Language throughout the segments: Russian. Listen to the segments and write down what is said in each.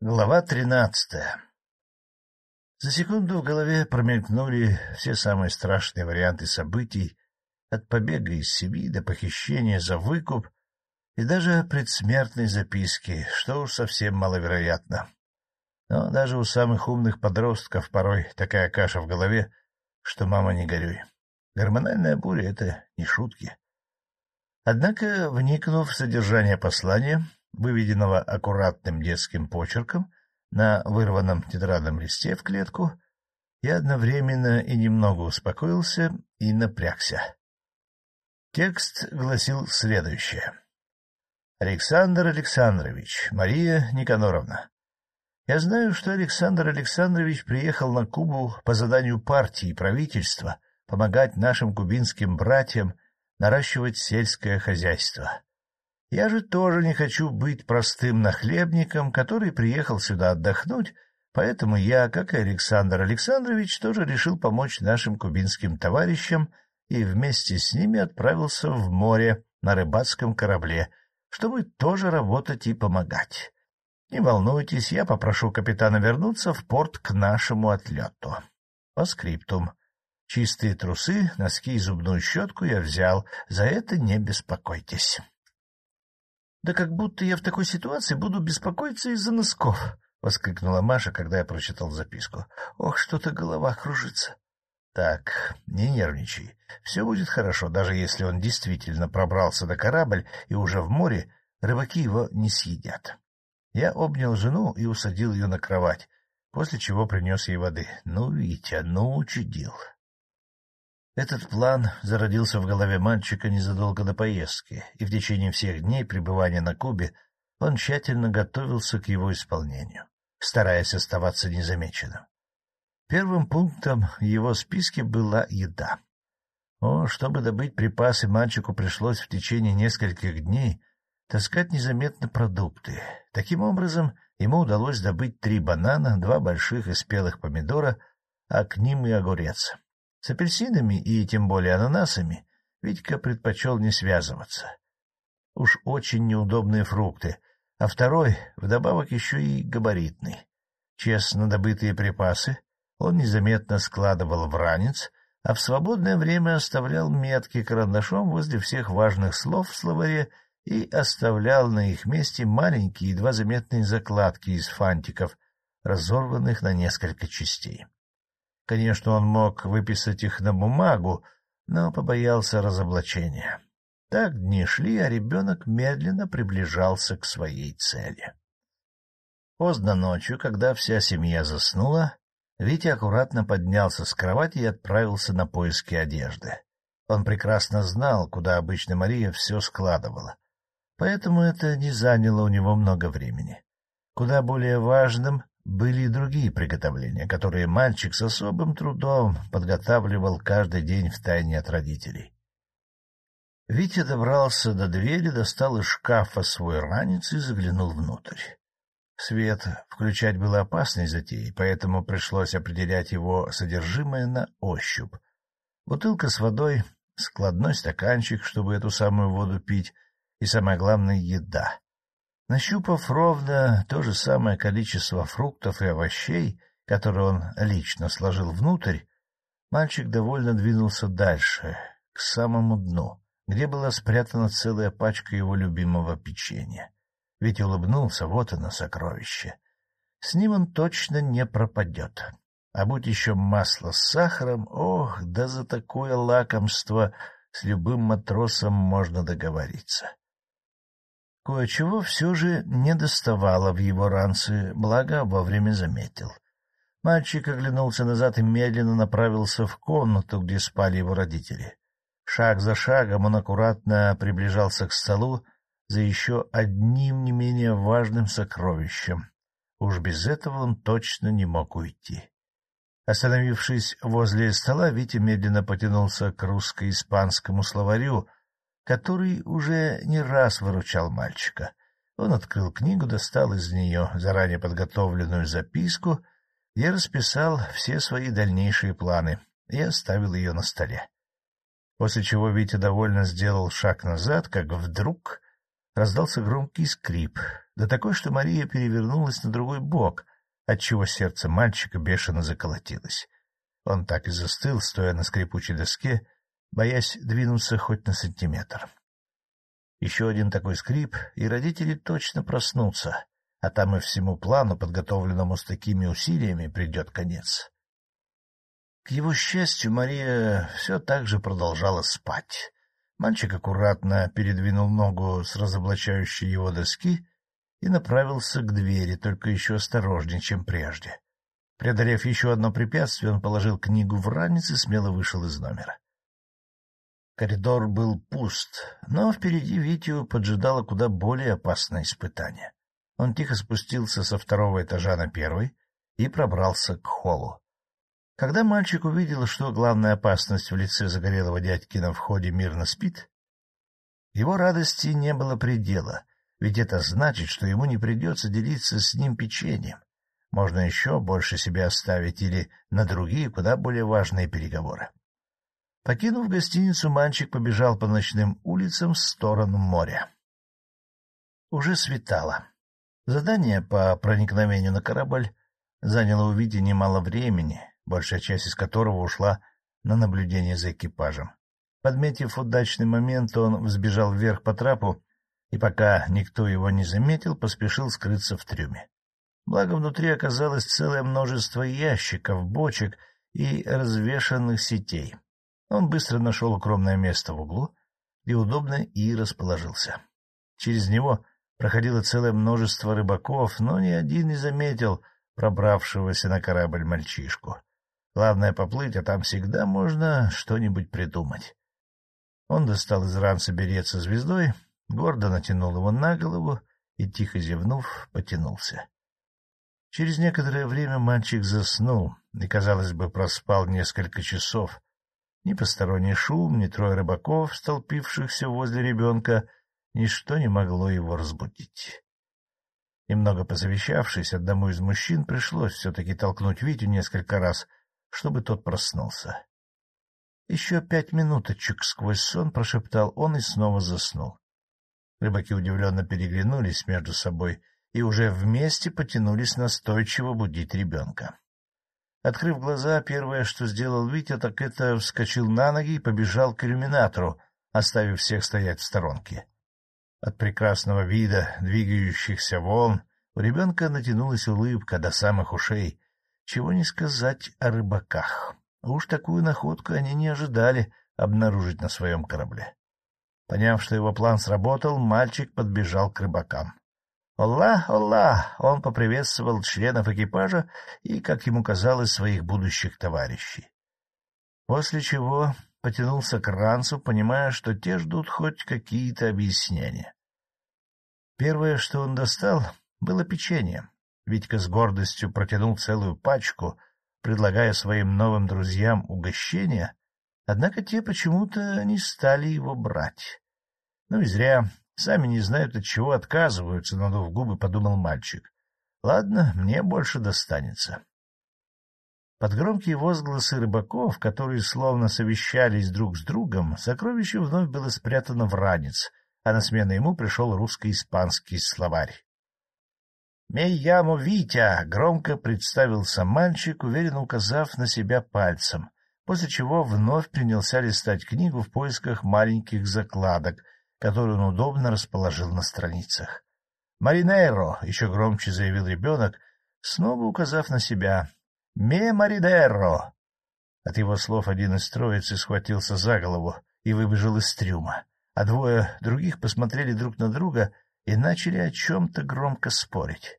Глава тринадцатая За секунду в голове промелькнули все самые страшные варианты событий, от побега из семьи до похищения за выкуп и даже предсмертной записки, что уж совсем маловероятно. Но даже у самых умных подростков порой такая каша в голове, что мама не горюй. Гормональная буря — это не шутки. Однако, вникнув в содержание послания, выведенного аккуратным детским почерком на вырванном тетрадном листе в клетку, я одновременно и немного успокоился и напрягся. Текст гласил следующее. «Александр Александрович, Мария Никаноровна, я знаю, что Александр Александрович приехал на Кубу по заданию партии и правительства помогать нашим кубинским братьям наращивать сельское хозяйство. Я же тоже не хочу быть простым нахлебником, который приехал сюда отдохнуть, поэтому я, как и Александр Александрович, тоже решил помочь нашим кубинским товарищам и вместе с ними отправился в море на рыбацком корабле, чтобы тоже работать и помогать. Не волнуйтесь, я попрошу капитана вернуться в порт к нашему отлету. По скриптум. Чистые трусы, носки и зубную щетку я взял, за это не беспокойтесь. Да как будто я в такой ситуации буду беспокоиться из-за носков, — воскликнула Маша, когда я прочитал записку. — Ох, что-то голова кружится. — Так, не нервничай. Все будет хорошо, даже если он действительно пробрался на корабль и уже в море, рыбаки его не съедят. Я обнял жену и усадил ее на кровать, после чего принес ей воды. Ну, Витя, ну, учудил. Этот план зародился в голове мальчика незадолго до поездки, и в течение всех дней пребывания на Кубе он тщательно готовился к его исполнению, стараясь оставаться незамеченным. Первым пунктом в его списке была еда. О, чтобы добыть припасы, мальчику пришлось в течение нескольких дней таскать незаметно продукты. Таким образом, ему удалось добыть три банана, два больших и спелых помидора, а к ним и огурец. С апельсинами и тем более ананасами Витька предпочел не связываться. Уж очень неудобные фрукты, а второй, вдобавок, еще и габаритный. Честно добытые припасы он незаметно складывал в ранец, а в свободное время оставлял метки карандашом возле всех важных слов в словаре и оставлял на их месте маленькие, едва заметные закладки из фантиков, разорванных на несколько частей. Конечно, он мог выписать их на бумагу, но побоялся разоблачения. Так дни шли, а ребенок медленно приближался к своей цели. Поздно ночью, когда вся семья заснула, Витя аккуратно поднялся с кровати и отправился на поиски одежды. Он прекрасно знал, куда обычно Мария все складывала, поэтому это не заняло у него много времени. Куда более важным были и другие приготовления, которые мальчик с особым трудом подготавливал каждый день в тайне от родителей. Витя добрался до двери, достал из шкафа свой ранец и заглянул внутрь. Свет включать было опасной затеей, поэтому пришлось определять его содержимое на ощупь. Бутылка с водой, складной стаканчик, чтобы эту самую воду пить, и, самое главное, еда. Нащупав ровно то же самое количество фруктов и овощей, которые он лично сложил внутрь, мальчик довольно двинулся дальше, к самому дну, где была спрятана целая пачка его любимого печенья. Ведь улыбнулся, вот оно, сокровище. С ним он точно не пропадет. А будь еще масло с сахаром, ох, да за такое лакомство с любым матросом можно договориться. Кое-чего все же не доставало в его ранце, благо вовремя заметил. Мальчик оглянулся назад и медленно направился в комнату, где спали его родители. Шаг за шагом он аккуратно приближался к столу за еще одним не менее важным сокровищем. Уж без этого он точно не мог уйти. Остановившись возле стола, Витя медленно потянулся к русско-испанскому словарю, который уже не раз выручал мальчика. Он открыл книгу, достал из нее заранее подготовленную записку, где расписал все свои дальнейшие планы и оставил ее на столе. После чего Витя довольно сделал шаг назад, как вдруг раздался громкий скрип. да такой, что Мария перевернулась на другой бок, отчего сердце мальчика бешено заколотилось. Он так и застыл, стоя на скрипучей доске, боясь двинуться хоть на сантиметр. Еще один такой скрип, и родители точно проснутся, а там и всему плану, подготовленному с такими усилиями, придет конец. К его счастью, Мария все так же продолжала спать. Мальчик аккуратно передвинул ногу с разоблачающей его доски и направился к двери, только еще осторожнее, чем прежде. Преодолев еще одно препятствие, он положил книгу в ранец и смело вышел из номера. Коридор был пуст, но впереди Витю поджидало куда более опасное испытание. Он тихо спустился со второго этажа на первый и пробрался к холлу. Когда мальчик увидел, что главная опасность в лице загорелого дядьки на входе мирно спит, его радости не было предела, ведь это значит, что ему не придется делиться с ним печеньем. Можно еще больше себя оставить или на другие, куда более важные переговоры. Покинув гостиницу, мальчик побежал по ночным улицам в сторону моря. Уже светало. Задание по проникновению на корабль заняло у Вити немало времени, большая часть из которого ушла на наблюдение за экипажем. Подметив удачный момент, он взбежал вверх по трапу и, пока никто его не заметил, поспешил скрыться в трюме. Благо, внутри оказалось целое множество ящиков, бочек и развешанных сетей. Он быстро нашел укромное место в углу, где удобно и расположился. Через него проходило целое множество рыбаков, но ни один не заметил пробравшегося на корабль мальчишку. Главное — поплыть, а там всегда можно что-нибудь придумать. Он достал из ранца берет со звездой, гордо натянул его на голову и, тихо зевнув, потянулся. Через некоторое время мальчик заснул и, казалось бы, проспал несколько часов, ни посторонний шум, ни трое рыбаков, столпившихся возле ребенка, ничто не могло его разбудить. Немного посовещавшись, одному из мужчин пришлось все-таки толкнуть Витю несколько раз, чтобы тот проснулся. Еще пять минуточек сквозь сон прошептал он и снова заснул. Рыбаки удивленно переглянулись между собой и уже вместе потянулись настойчиво будить ребенка. Открыв глаза, первое, что сделал Витя, так это вскочил на ноги и побежал к иллюминатору, оставив всех стоять в сторонке. От прекрасного вида двигающихся волн у ребенка натянулась улыбка до самых ушей. Чего не сказать о рыбаках. Уж такую находку они не ожидали обнаружить на своем корабле. Поняв, что его план сработал, мальчик подбежал к рыбакам. «Олла, Олла!» — он поприветствовал членов экипажа и, как ему казалось, своих будущих товарищей. После чего потянулся к ранцу, понимая, что те ждут хоть какие-то объяснения. Первое, что он достал, было печенье. Витька с гордостью протянул целую пачку, предлагая своим новым друзьям угощение, однако те почему-то не стали его брать. Ну и зря, Сами не знают, от чего отказываются, надув губы, подумал мальчик. Ладно, мне больше достанется. Под громкие возгласы рыбаков, которые словно совещались друг с другом, сокровище вновь было спрятано в ранец, а на смену ему пришел русско-испанский словарь. «Мейяму Витя!» — громко представился мальчик, уверенно указав на себя пальцем, после чего вновь принялся листать книгу в поисках маленьких закладок — которую он удобно расположил на страницах. «Маринейро!» — еще громче заявил ребенок, снова указав на себя. «Ме Маринейро!» От его слов один из троицы схватился за голову и выбежал из трюма, а двое других посмотрели друг на друга и начали о чем-то громко спорить.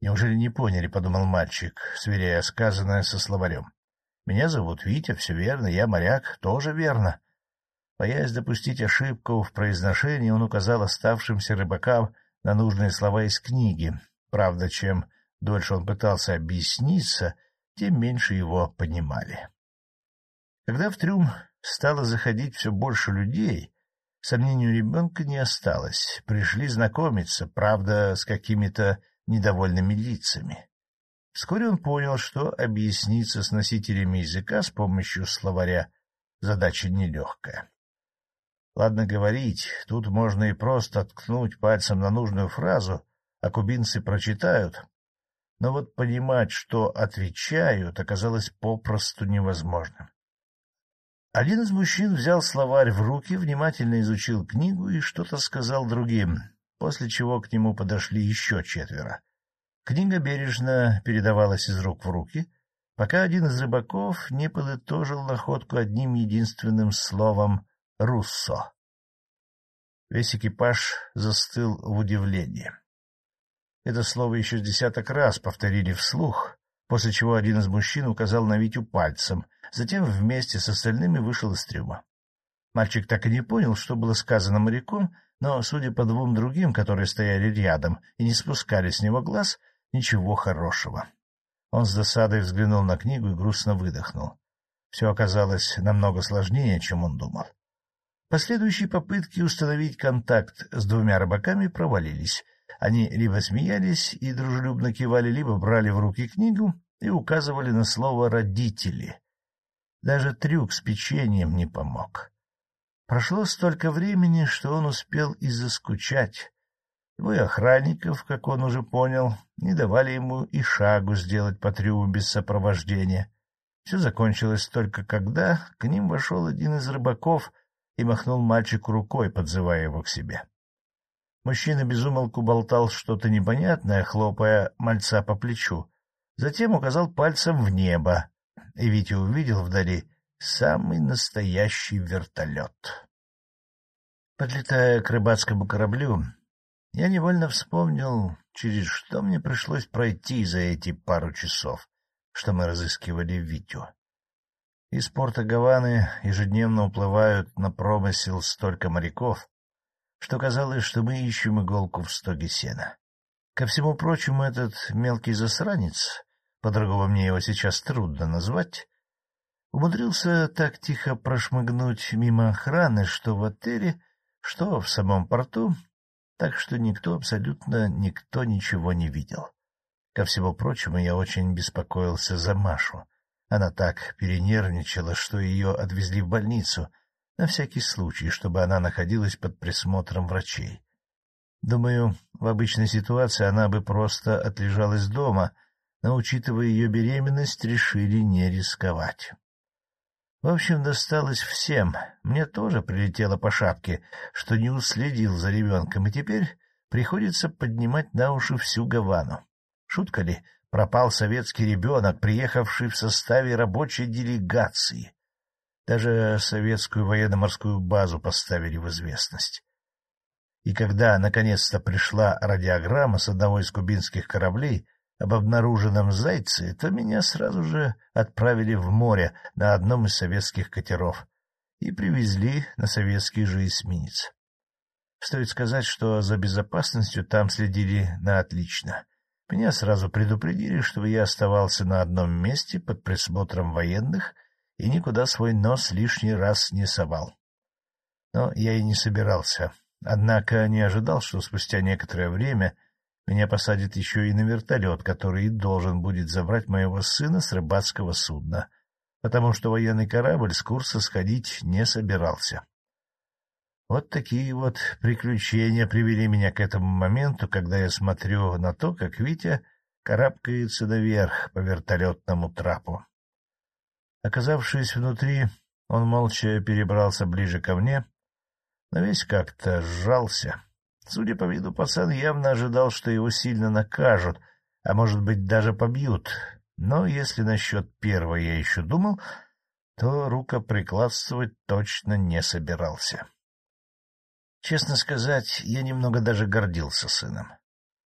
«Неужели не поняли?» — подумал мальчик, сверяя сказанное со словарем. «Меня зовут Витя, все верно, я моряк, тоже верно. Боясь допустить ошибку в произношении, он указал оставшимся рыбакам на нужные слова из книги. Правда, чем дольше он пытался объясниться, тем меньше его понимали. Когда в трюм стало заходить все больше людей, сомнению ребенка не осталось. Пришли знакомиться, правда, с какими-то недовольными лицами. Вскоре он понял, что объясниться с носителями языка с помощью словаря задача нелегкая. Ладно говорить, тут можно и просто ткнуть пальцем на нужную фразу, а кубинцы прочитают. Но вот понимать, что отвечают, оказалось попросту невозможным. Один из мужчин взял словарь в руки, внимательно изучил книгу и что-то сказал другим, после чего к нему подошли еще четверо. Книга бережно передавалась из рук в руки, пока один из рыбаков не подытожил находку одним единственным словом «Руссо». Весь экипаж застыл в удивлении. Это слово еще десяток раз повторили вслух, после чего один из мужчин указал на Витю пальцем, затем вместе с остальными вышел из трюма. Мальчик так и не понял, что было сказано моряком, но, судя по двум другим, которые стояли рядом и не спускали с него глаз, ничего хорошего. Он с досадой взглянул на книгу и грустно выдохнул. Все оказалось намного сложнее, чем он думал. Последующие попытки установить контакт с двумя рыбаками провалились. Они либо смеялись и дружелюбно кивали, либо брали в руки книгу и указывали на слово «родители». Даже трюк с печеньем не помог. Прошло столько времени, что он успел и заскучать. Двое охранников, как он уже понял, не давали ему и шагу сделать по трюму без сопровождения. Все закончилось только когда к ним вошел один из рыбаков и махнул мальчику рукой, подзывая его к себе. Мужчина безумолку болтал что-то непонятное, хлопая мальца по плечу. Затем указал пальцем в небо, и Витя увидел вдали самый настоящий вертолет. Подлетая к рыбацкому кораблю, я невольно вспомнил, через что мне пришлось пройти за эти пару часов, что мы разыскивали Витю. Из порта Гаваны ежедневно уплывают на промысел столько моряков, что казалось, что мы ищем иголку в стоге сена. Ко всему прочему, этот мелкий засранец, по-другому мне его сейчас трудно назвать, умудрился так тихо прошмыгнуть мимо охраны, что в отеле, что в самом порту, так что никто, абсолютно никто ничего не видел. Ко всему прочему, я очень беспокоился за Машу. Она так перенервничала, что ее отвезли в больницу, на всякий случай, чтобы она находилась под присмотром врачей. Думаю, в обычной ситуации она бы просто отлежалась дома, но, учитывая ее беременность, решили не рисковать. В общем, досталось всем. Мне тоже прилетело по шапке, что не уследил за ребенком, и теперь приходится поднимать на уши всю Гавану. Шутка ли, пропал советский ребенок, приехавший в составе рабочей делегации. Даже советскую военно-морскую базу поставили в известность. И когда наконец-то пришла радиограмма с одного из кубинских кораблей об обнаруженном зайце, то меня сразу же отправили в море на одном из советских катеров и привезли на советский же эсминец. Стоит сказать, что за безопасностью там следили на отлично. Меня сразу предупредили, чтобы я оставался на одном месте под присмотром военных и никуда свой нос лишний раз не совал. Но я и не собирался. Однако не ожидал, что спустя некоторое время меня посадят еще и на вертолет, который должен будет забрать моего сына с рыбацкого судна, потому что военный корабль с курса сходить не собирался. Вот такие вот приключения привели меня к этому моменту, когда я смотрю на то, как Витя карабкается наверх по вертолетному трапу. Оказавшись внутри, он молча перебрался ближе ко мне, но весь как-то сжался. Судя по виду, пацан явно ожидал, что его сильно накажут, а может быть даже побьют. Но если насчет первого я еще думал, то рукоприкладствовать точно не собирался. Честно сказать, я немного даже гордился сыном.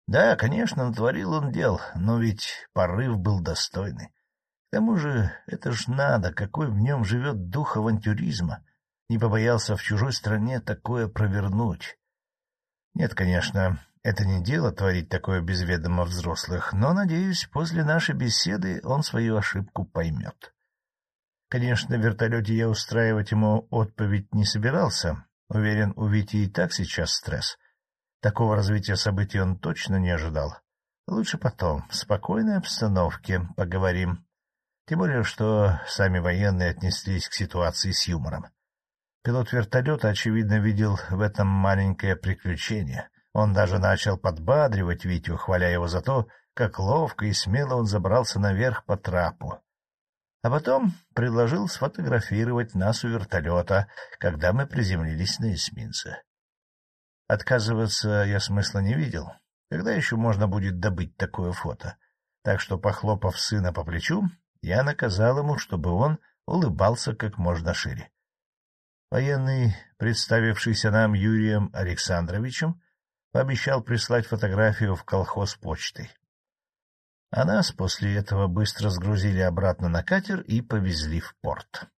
Да, конечно, натворил он дел, но ведь порыв был достойный. К тому же это ж надо, какой в нем живет дух авантюризма. Не побоялся в чужой стране такое провернуть. Нет, конечно, это не дело творить такое без ведома взрослых, но, надеюсь, после нашей беседы он свою ошибку поймет. Конечно, в вертолете я устраивать ему отповедь не собирался, Уверен, у Вити и так сейчас стресс. Такого развития событий он точно не ожидал. Лучше потом, в спокойной обстановке, поговорим. Тем более, что сами военные отнеслись к ситуации с юмором. Пилот вертолета, очевидно, видел в этом маленькое приключение. Он даже начал подбадривать Витю, хваля его за то, как ловко и смело он забрался наверх по трапу. А потом предложил сфотографировать нас у вертолета, когда мы приземлились на эсминце. Отказываться я смысла не видел. Когда еще можно будет добыть такое фото? Так что, похлопав сына по плечу, я наказал ему, чтобы он улыбался как можно шире. Военный, представившийся нам Юрием Александровичем, пообещал прислать фотографию в колхоз почтой. А нас после этого быстро сгрузили обратно на катер и повезли в порт.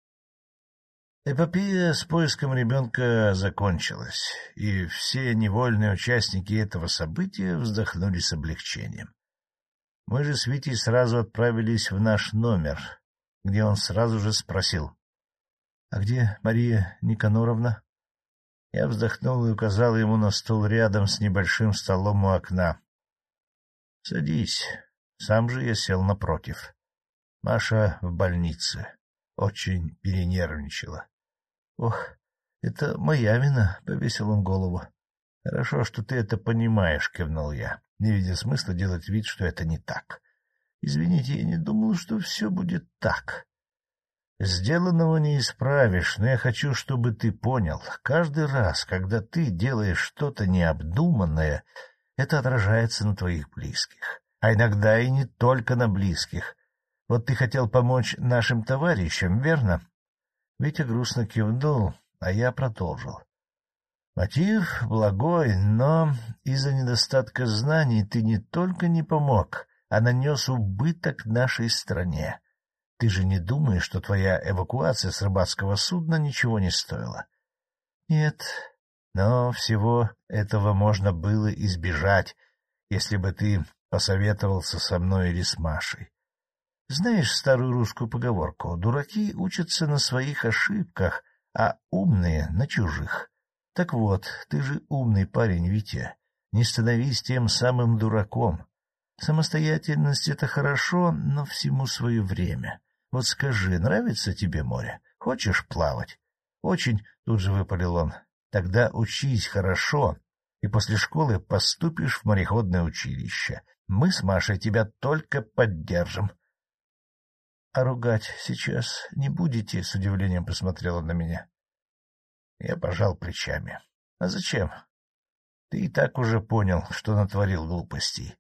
Эпопея с поиском ребенка закончилась, и все невольные участники этого события вздохнули с облегчением. Мы же с Витей сразу отправились в наш номер, где он сразу же спросил. — А где Мария Никаноровна? Я вздохнул и указал ему на стул рядом с небольшим столом у окна. — Садись. Сам же я сел напротив. Маша в больнице. Очень перенервничала. — Ох, это моя вина, — повесил он голову. — Хорошо, что ты это понимаешь, — кивнул я, не видя смысла делать вид, что это не так. — Извините, я не думал, что все будет так. Сделанного не исправишь, но я хочу, чтобы ты понял, каждый раз, когда ты делаешь что-то необдуманное, это отражается на твоих близких, а иногда и не только на близких. Вот ты хотел помочь нашим товарищам, верно? Витя грустно кивнул, а я продолжил. Мотив благой, но из-за недостатка знаний ты не только не помог, а нанес убыток нашей стране. Ты же не думаешь, что твоя эвакуация с рыбацкого судна ничего не стоила? Нет, но всего этого можно было избежать, если бы ты посоветовался со мной или с Машей. Знаешь старую русскую поговорку «дураки учатся на своих ошибках, а умные — на чужих». Так вот, ты же умный парень, Витя, не становись тем самым дураком. Самостоятельность — это хорошо, но всему свое время. Вот скажи, нравится тебе море? Хочешь плавать? Очень, тут же выпалил он. Тогда учись хорошо, и после школы поступишь в мореходное училище. Мы с Машей тебя только поддержим. — А ругать сейчас не будете? — с удивлением посмотрела на меня. Я пожал плечами. — А зачем? Ты и так уже понял, что натворил глупостей.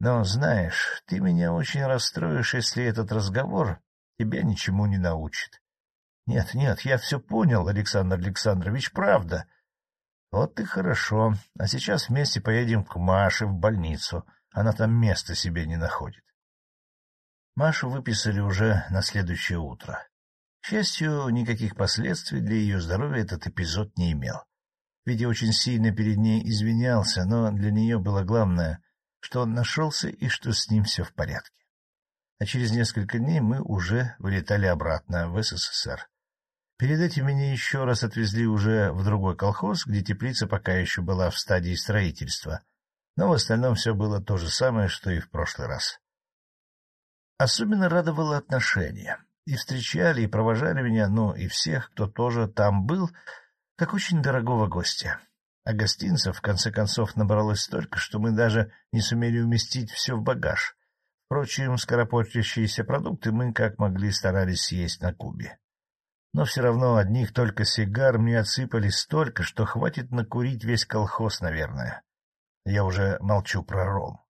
Но, знаешь, ты меня очень расстроишь, если этот разговор тебя ничему не научит. Нет, нет, я все понял, Александр Александрович, правда. Вот и хорошо. А сейчас вместе поедем к Маше в больницу. Она там места себе не находит. Машу выписали уже на следующее утро. К счастью, никаких последствий для ее здоровья этот эпизод не имел. Витя очень сильно перед ней извинялся, но для нее было главное, что он нашелся и что с ним все в порядке а через несколько дней мы уже вылетали обратно в СССР. Перед этим меня еще раз отвезли уже в другой колхоз, где теплица пока еще была в стадии строительства, но в остальном все было то же самое, что и в прошлый раз. Особенно радовало отношение. И встречали, и провожали меня, ну и всех, кто тоже там был, как очень дорогого гостя. А гостинцев, в конце концов, набралось столько, что мы даже не сумели уместить все в багаж. Впрочем, скоропортящиеся продукты мы как могли старались съесть на Кубе. Но все равно одних только сигар мне отсыпали столько, что хватит накурить весь колхоз, наверное. Я уже молчу про ром.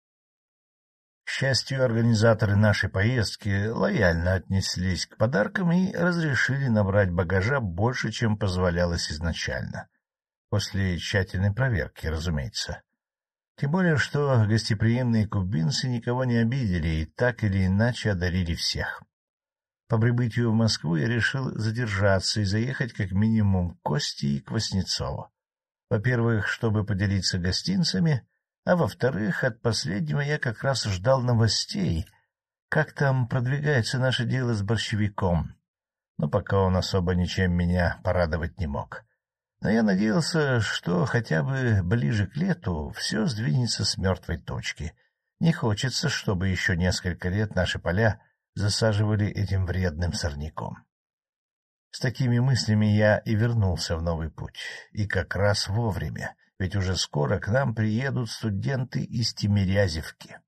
К счастью, организаторы нашей поездки лояльно отнеслись к подаркам и разрешили набрать багажа больше, чем позволялось изначально. После тщательной проверки, разумеется. Тем более, что гостеприимные кубинцы никого не обидели и так или иначе одарили всех. По прибытию в Москву я решил задержаться и заехать как минимум к Кости и к. Во-первых, чтобы поделиться гостинцами, а во-вторых, от последнего я как раз ждал новостей, как там продвигается наше дело с борщевиком. Но пока он особо ничем меня порадовать не мог. Но я надеялся, что хотя бы ближе к лету все сдвинется с мертвой точки. Не хочется, чтобы еще несколько лет наши поля засаживали этим вредным сорняком. С такими мыслями я и вернулся в новый путь, и как раз вовремя, ведь уже скоро к нам приедут студенты из Тимирязевки.